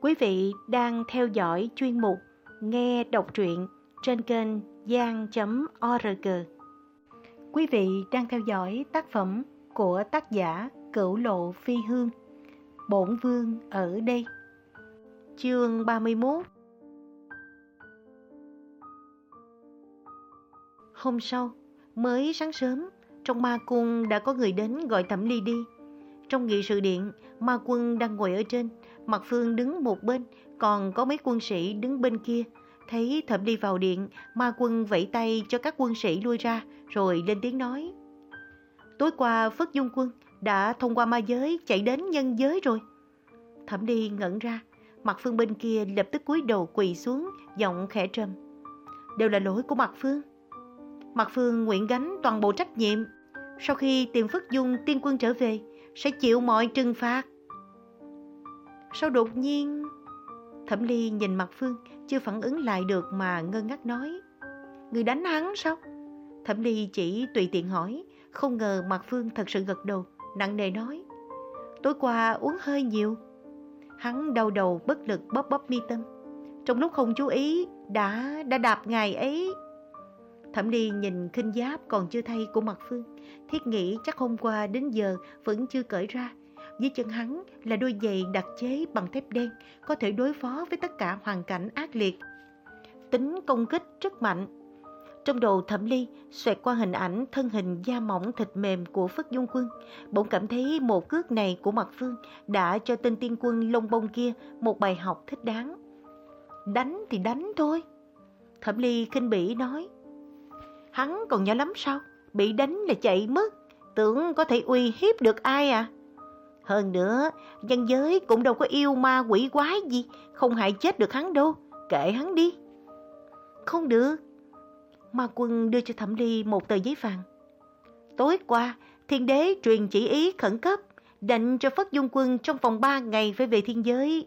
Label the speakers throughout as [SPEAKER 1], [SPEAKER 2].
[SPEAKER 1] Quý vị đang theo dõi chuyên mục Nghe đọc truyện trên kênh gian.org. Quý vị đang theo dõi tác phẩm của tác giả Cửu Lộ Phi Hương, Bổn Vương ở đây. Chương 31 Hôm sau, mới sáng sớm, trong ma cung đã có người đến gọi Thẩm Ly đi. Trong nghị sự điện, ma quân đang ngồi ở trên, Mặt Phương đứng một bên, còn có mấy quân sĩ đứng bên kia. Thấy Thẩm đi vào điện, ma quân vẫy tay cho các quân sĩ lui ra, rồi lên tiếng nói. Tối qua Phất Dung Quân đã thông qua ma giới chạy đến nhân giới rồi. Thẩm đi ngẩn ra, Mặt Phương bên kia lập tức cúi đầu quỳ xuống, giọng khẽ trầm. Đều là lỗi của Mặt Phương. Mặt Phương nguyện gánh toàn bộ trách nhiệm. Sau khi tìm Phất Dung tiên quân trở về, sẽ chịu mọi trừng phạt. Sao đột nhiên... Thẩm Ly nhìn mặt Phương, chưa phản ứng lại được mà ngơ ngác nói. Người đánh hắn sao? Thẩm Ly chỉ tùy tiện hỏi, không ngờ mặt Phương thật sự gật đầu, nặng nề nói. Tối qua uống hơi nhiều. Hắn đau đầu bất lực bóp bóp mi tâm. Trong lúc không chú ý, đã đã đạp ngài ấy. Thẩm Ly nhìn khinh giáp còn chưa thay của mặt Phương, thiết nghĩ chắc hôm qua đến giờ vẫn chưa cởi ra. Dưới chân hắn là đôi giày đặc chế bằng thép đen, có thể đối phó với tất cả hoàn cảnh ác liệt. Tính công kích rất mạnh. Trong đầu Thẩm Ly xoẹt qua hình ảnh thân hình da mỏng thịt mềm của Phất Dung Quân. Bỗng cảm thấy một cước này của Mặt Phương đã cho tên tiên quân lông bông kia một bài học thích đáng. Đánh thì đánh thôi. Thẩm Ly khinh bỉ nói. Hắn còn nhỏ lắm sao? Bị đánh là chạy mất. Tưởng có thể uy hiếp được ai à? Hơn nữa, nhân giới cũng đâu có yêu ma quỷ quái gì, không hại chết được hắn đâu, kệ hắn đi. Không được. Ma quân đưa cho Thẩm Ly một tờ giấy vàng. Tối qua, thiên đế truyền chỉ ý khẩn cấp, định cho Phất Dung Quân trong vòng 3 ngày phải về thiên giới.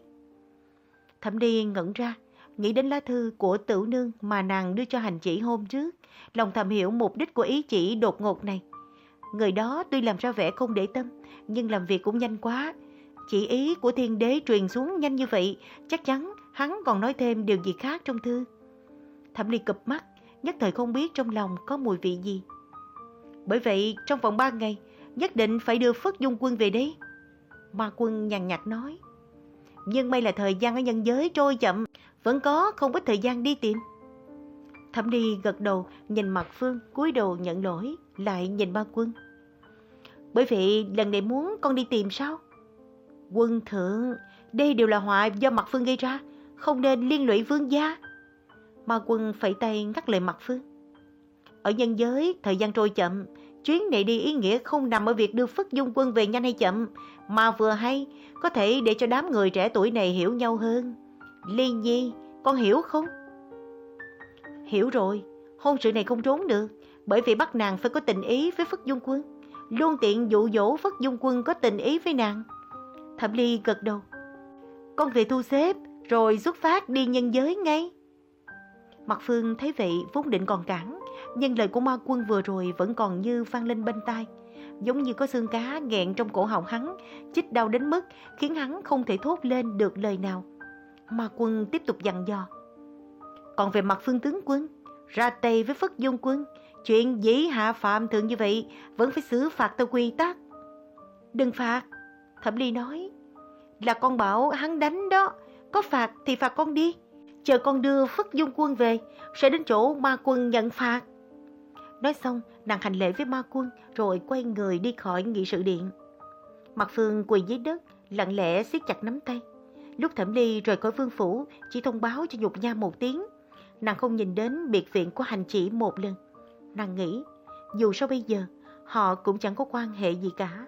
[SPEAKER 1] Thẩm Ly ngẩn ra, nghĩ đến lá thư của tử nương mà nàng đưa cho hành chỉ hôm trước, lòng thầm hiểu mục đích của ý chỉ đột ngột này. Người đó tuy làm ra vẻ không để tâm, nhưng làm việc cũng nhanh quá. Chỉ ý của thiên đế truyền xuống nhanh như vậy, chắc chắn hắn còn nói thêm điều gì khác trong thư. Thẩm Ly cụp mắt, nhất thời không biết trong lòng có mùi vị gì. Bởi vậy, trong vòng ba ngày, nhất định phải đưa Phất Dung Quân về đấy. Ma quân nhàn nhạt nói. Nhưng may là thời gian ở nhân giới trôi chậm, vẫn có không ít thời gian đi tìm. Thẩm Ly gật đầu, nhìn mặt Phương, cúi đầu nhận lỗi, lại nhìn ba quân. Bởi vậy lần này muốn con đi tìm sao? Quân thượng, đây đều là họa do mặt Phương gây ra, không nên liên lụy vương gia. Ma quân phẩy tay ngắt lời mặt Phương. Ở nhân giới, thời gian trôi chậm, chuyến này đi ý nghĩa không nằm ở việc đưa Phất Dung quân về nhanh hay chậm, mà vừa hay, có thể để cho đám người trẻ tuổi này hiểu nhau hơn. Liên Nhi, con hiểu không? Hiểu rồi, hôn sự này không trốn được, bởi vì bắt nàng phải có tình ý với Phất Dung quân luôn tiện dụ dỗ Phất Dung Quân có tình ý với nàng. Thẩm Ly gật đầu. Con về thu xếp, rồi xuất phát đi nhân giới ngay. Mặt Phương thấy vậy vốn định còn cản, nhưng lời của ma quân vừa rồi vẫn còn như vang lên bên tai. Giống như có xương cá nghẹn trong cổ họng hắn, chích đau đến mức khiến hắn không thể thốt lên được lời nào. Ma quân tiếp tục dặn dò. Còn về mặt phương tướng quân, ra tay với Phất Dung quân, Chuyện dĩ hạ phạm thượng như vậy vẫn phải xử phạt theo quy tắc. Đừng phạt, Thẩm Ly nói. Là con bảo hắn đánh đó, có phạt thì phạt con đi. Chờ con đưa Phất Dung Quân về, sẽ đến chỗ ma quân nhận phạt. Nói xong, nàng hành lễ với ma quân rồi quay người đi khỏi nghị sự điện. Mặt Phương quỳ dưới đất, lặng lẽ siết chặt nắm tay. Lúc Thẩm Ly rời khỏi vương phủ, chỉ thông báo cho Nhục Nha một tiếng. Nàng không nhìn đến biệt viện của hành chỉ một lần. Nàng nghĩ, dù sao bây giờ, họ cũng chẳng có quan hệ gì cả.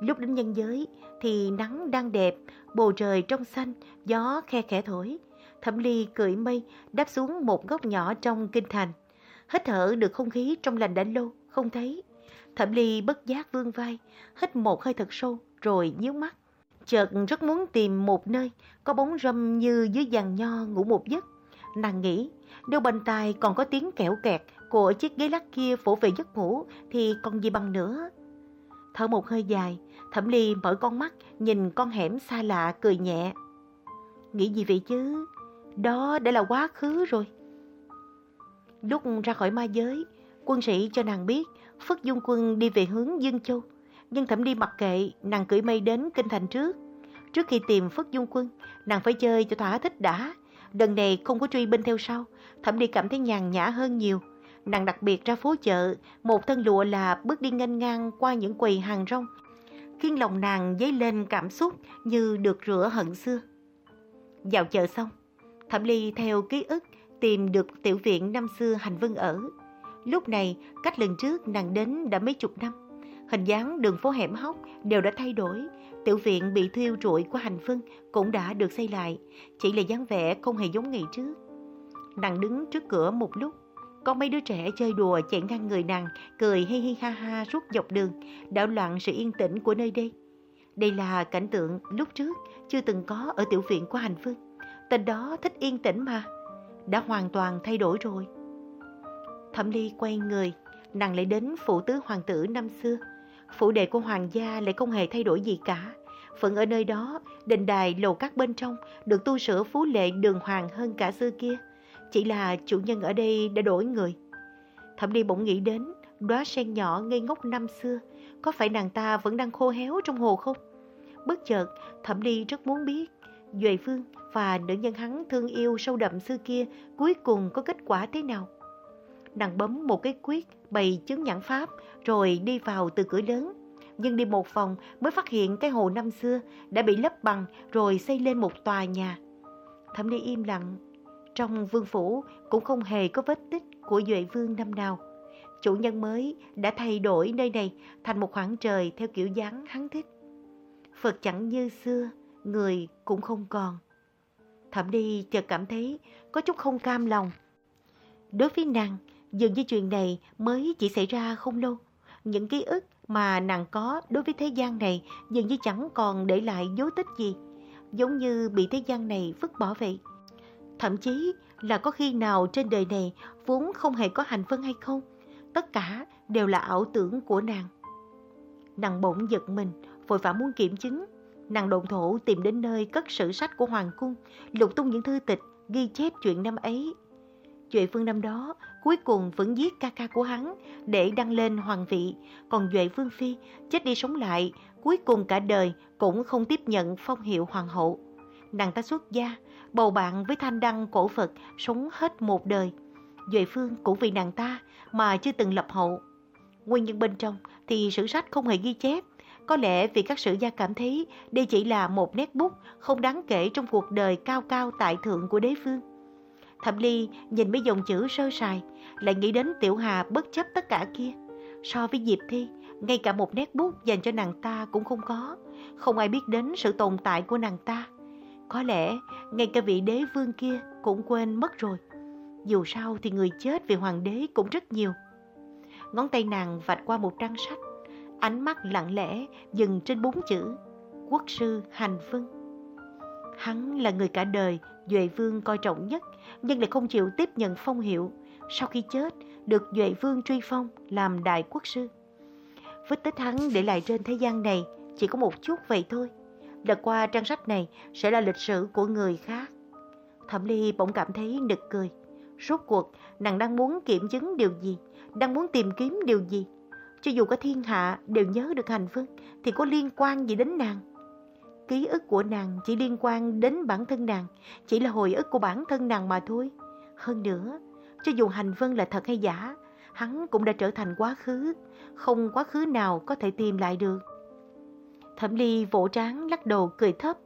[SPEAKER 1] Lúc đến nhân giới thì nắng đang đẹp, bầu trời trong xanh, gió khe khẽ thổi. Thẩm Ly cưỡi mây đáp xuống một góc nhỏ trong kinh thành. Hít thở được không khí trong lành đã lâu, không thấy. Thẩm Ly bất giác vương vai, hít một hơi thật sâu rồi nhíu mắt. Chợt rất muốn tìm một nơi có bóng râm như dưới giàn nho ngủ một giấc. Nàng nghĩ, nếu bên tai còn có tiếng kẹo kẹt của chiếc ghế lắc kia phủ về giấc ngủ thì còn gì bằng nữa. Thở một hơi dài, Thẩm Ly mở con mắt nhìn con hẻm xa lạ cười nhẹ. nghĩ gì vậy chứ? Đó đã là quá khứ rồi. Lúc ra khỏi ma giới, quân sĩ cho nàng biết Phất Dung Quân đi về hướng Dương Châu. Nhưng Thẩm Ly mặc kệ, nàng cưỡi mây đến Kinh Thành trước. Trước khi tìm Phất Dung Quân, nàng phải chơi cho thỏa thích đã. Lần này không có truy binh theo sau, Thẩm Ly cảm thấy nhàn nhã hơn nhiều. Nàng đặc biệt ra phố chợ, một thân lụa là bước đi nghênh ngang qua những quầy hàng rong, khiến lòng nàng dấy lên cảm xúc như được rửa hận xưa. Vào chợ xong, Thẩm Ly theo ký ức tìm được tiểu viện năm xưa Hành Vân ở. Lúc này, cách lần trước nàng đến đã mấy chục năm. Hình dáng đường phố hẻm hóc đều đã thay đổi. Tiểu viện bị thiêu rụi của Hành phân cũng đã được xây lại. Chỉ là dáng vẻ không hề giống ngày trước. Nàng đứng trước cửa một lúc. Có mấy đứa trẻ chơi đùa chạy ngang người nàng, cười hi hi ha ha suốt dọc đường, đảo loạn sự yên tĩnh của nơi đây. Đây là cảnh tượng lúc trước chưa từng có ở tiểu viện của Hành phương Tên đó thích yên tĩnh mà, đã hoàn toàn thay đổi rồi. Thẩm Ly quay người, nàng lại đến phủ tứ hoàng tử năm xưa. Phủ đệ của hoàng gia lại không hề thay đổi gì cả. Vẫn ở nơi đó, đình đài lầu các bên trong được tu sửa phú lệ đường hoàng hơn cả xưa kia. Chỉ là chủ nhân ở đây đã đổi người. Thẩm đi bỗng nghĩ đến đóa sen nhỏ ngây ngốc năm xưa. Có phải nàng ta vẫn đang khô héo trong hồ không? Bất chợt, Thẩm đi rất muốn biết Duệ Phương và nữ nhân hắn thương yêu sâu đậm xưa kia cuối cùng có kết quả thế nào nàng bấm một cái quyết bày chứng nhãn pháp rồi đi vào từ cửa lớn. Nhưng đi một vòng mới phát hiện cái hồ năm xưa đã bị lấp bằng rồi xây lên một tòa nhà. Thẩm đi im lặng. Trong vương phủ cũng không hề có vết tích của Duệ Vương năm nào. Chủ nhân mới đã thay đổi nơi này thành một khoảng trời theo kiểu dáng hắn thích. Phật chẳng như xưa, người cũng không còn. Thẩm đi chợt cảm thấy có chút không cam lòng. Đối với nàng, Dường như chuyện này mới chỉ xảy ra không lâu. Những ký ức mà nàng có đối với thế gian này dường như chẳng còn để lại dấu tích gì. Giống như bị thế gian này vứt bỏ vậy. Thậm chí là có khi nào trên đời này vốn không hề có hành vân hay không. Tất cả đều là ảo tưởng của nàng. Nàng bỗng giật mình, vội vã muốn kiểm chứng. Nàng độn thổ tìm đến nơi cất sử sách của Hoàng Cung, lục tung những thư tịch, ghi chép chuyện năm ấy Duệ Vương năm đó cuối cùng vẫn giết ca ca của hắn để đăng lên hoàng vị, còn Duệ Vương Phi chết đi sống lại, cuối cùng cả đời cũng không tiếp nhận phong hiệu hoàng hậu. Nàng ta xuất gia, bầu bạn với thanh đăng cổ Phật sống hết một đời. Duệ Phương cũng vì nàng ta mà chưa từng lập hậu. Nguyên nhân bên trong thì sử sách không hề ghi chép, có lẽ vì các sử gia cảm thấy đây chỉ là một nét bút không đáng kể trong cuộc đời cao cao tại thượng của đế vương. Thẩm Ly nhìn mấy dòng chữ sơ sài, lại nghĩ đến Tiểu Hà bất chấp tất cả kia. So với Diệp Thi, ngay cả một nét bút dành cho nàng ta cũng không có. Không ai biết đến sự tồn tại của nàng ta. Có lẽ ngay cả vị đế vương kia cũng quên mất rồi. Dù sao thì người chết vì hoàng đế cũng rất nhiều. Ngón tay nàng vạch qua một trang sách. Ánh mắt lặng lẽ dừng trên bốn chữ Quốc sư Hành Vân. Hắn là người cả đời Duệ Vương coi trọng nhất nhưng lại không chịu tiếp nhận phong hiệu. Sau khi chết, được Duệ Vương truy phong làm đại quốc sư. Vết tích hắn để lại trên thế gian này chỉ có một chút vậy thôi. Đợt qua trang sách này sẽ là lịch sử của người khác. Thẩm Ly bỗng cảm thấy nực cười. Rốt cuộc, nàng đang muốn kiểm chứng điều gì? Đang muốn tìm kiếm điều gì? Cho dù có thiên hạ đều nhớ được hành vương thì có liên quan gì đến nàng? Ký ức của nàng chỉ liên quan đến bản thân nàng, chỉ là hồi ức của bản thân nàng mà thôi. Hơn nữa, cho dù hành vân là thật hay giả, hắn cũng đã trở thành quá khứ, không quá khứ nào có thể tìm lại được. Thẩm Ly vỗ trán lắc đầu cười thấp.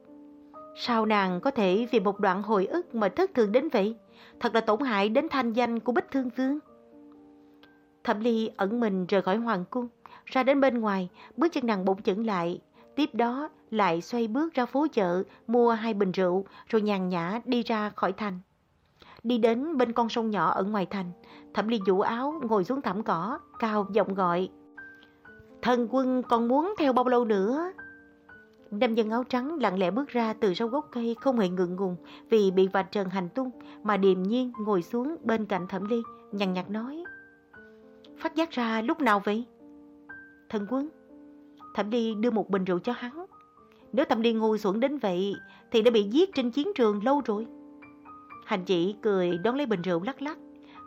[SPEAKER 1] Sao nàng có thể vì một đoạn hồi ức mà thất thường đến vậy? Thật là tổn hại đến thanh danh của Bích Thương Vương. Thẩm Ly ẩn mình rời khỏi hoàng cung, ra đến bên ngoài, bước chân nàng bỗng chững lại, Tiếp đó lại xoay bước ra phố chợ, mua hai bình rượu, rồi nhàn nhã đi ra khỏi thành. Đi đến bên con sông nhỏ ở ngoài thành, Thẩm Ly vũ áo ngồi xuống thảm cỏ, cao giọng gọi. Thần quân còn muốn theo bao lâu nữa? Nam dân áo trắng lặng lẽ bước ra từ sau gốc cây không hề ngượng ngùng vì bị vạch trần hành tung mà điềm nhiên ngồi xuống bên cạnh Thẩm Ly, nhằn nhạt nói. Phát giác ra lúc nào vậy? Thần quân, Thẩm Ly đưa một bình rượu cho hắn. Nếu Thẩm Ly ngu xuẩn đến vậy thì đã bị giết trên chiến trường lâu rồi. Hành chỉ cười đón lấy bình rượu lắc lắc.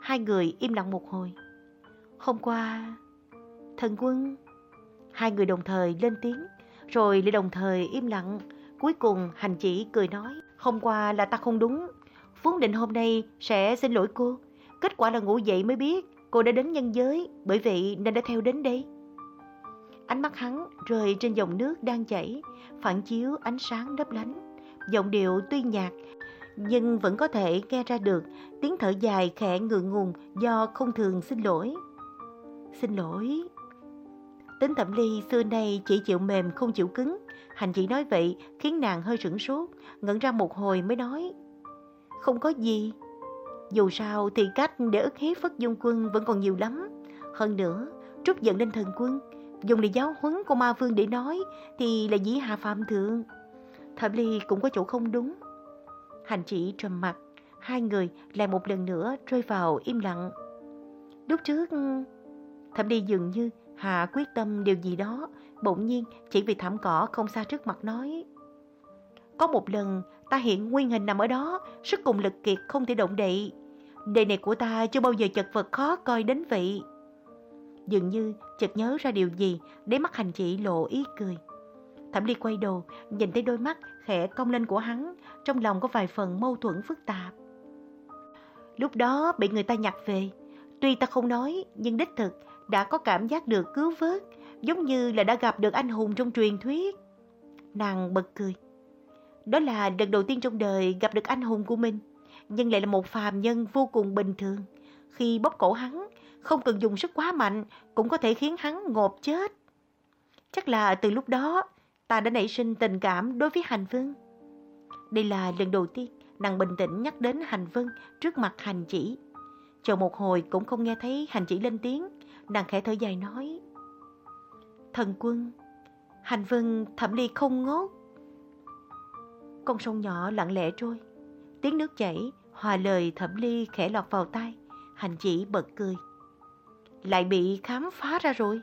[SPEAKER 1] Hai người im lặng một hồi. Hôm qua, thần quân... Hai người đồng thời lên tiếng, rồi lại đồng thời im lặng. Cuối cùng hành chỉ cười nói, hôm qua là ta không đúng. Vốn định hôm nay sẽ xin lỗi cô. Kết quả là ngủ dậy mới biết cô đã đến nhân giới, bởi vậy nên đã theo đến đây. Ánh mắt hắn rơi trên dòng nước đang chảy, phản chiếu ánh sáng lấp lánh. Giọng điệu tuy nhạt, nhưng vẫn có thể nghe ra được tiếng thở dài khẽ ngượng ngùng do không thường xin lỗi. Xin lỗi. Tính thẩm ly xưa nay chỉ chịu mềm không chịu cứng. Hành chỉ nói vậy khiến nàng hơi sửng sốt, ngẩn ra một hồi mới nói. Không có gì. Dù sao thì cách để ức hiếp Phất Dung Quân vẫn còn nhiều lắm. Hơn nữa, trút giận lên thần quân, dùng để giáo huấn của ma vương để nói thì là dĩ hạ phạm thượng. Thẩm ly cũng có chỗ không đúng. Hành chỉ trầm mặt, hai người lại một lần nữa rơi vào im lặng. Lúc trước, Thẩm ly dường như hạ quyết tâm điều gì đó, bỗng nhiên chỉ vì thảm cỏ không xa trước mặt nói. Có một lần ta hiện nguyên hình nằm ở đó, sức cùng lực kiệt không thể động đậy. Đời này của ta chưa bao giờ chật vật khó coi đến vậy. Dường như chợt nhớ ra điều gì, để mắt hành chị lộ ý cười. Thẩm Ly quay đồ, nhìn thấy đôi mắt khẽ cong lên của hắn, trong lòng có vài phần mâu thuẫn phức tạp. Lúc đó bị người ta nhặt về, tuy ta không nói, nhưng đích thực đã có cảm giác được cứu vớt, giống như là đã gặp được anh hùng trong truyền thuyết. Nàng bật cười. Đó là lần đầu tiên trong đời gặp được anh hùng của mình, nhưng lại là một phàm nhân vô cùng bình thường. Khi bóp cổ hắn, không cần dùng sức quá mạnh cũng có thể khiến hắn ngộp chết. Chắc là từ lúc đó ta đã nảy sinh tình cảm đối với Hành Vân. Đây là lần đầu tiên nàng bình tĩnh nhắc đến Hành Vân trước mặt Hành Chỉ. Chờ một hồi cũng không nghe thấy Hành Chỉ lên tiếng, nàng khẽ thở dài nói. Thần quân, Hành Vân thẩm ly không ngốc. Con sông nhỏ lặng lẽ trôi, tiếng nước chảy, hòa lời thẩm ly khẽ lọt vào tai, Hành Chỉ bật cười. Lại bị khám phá ra rồi.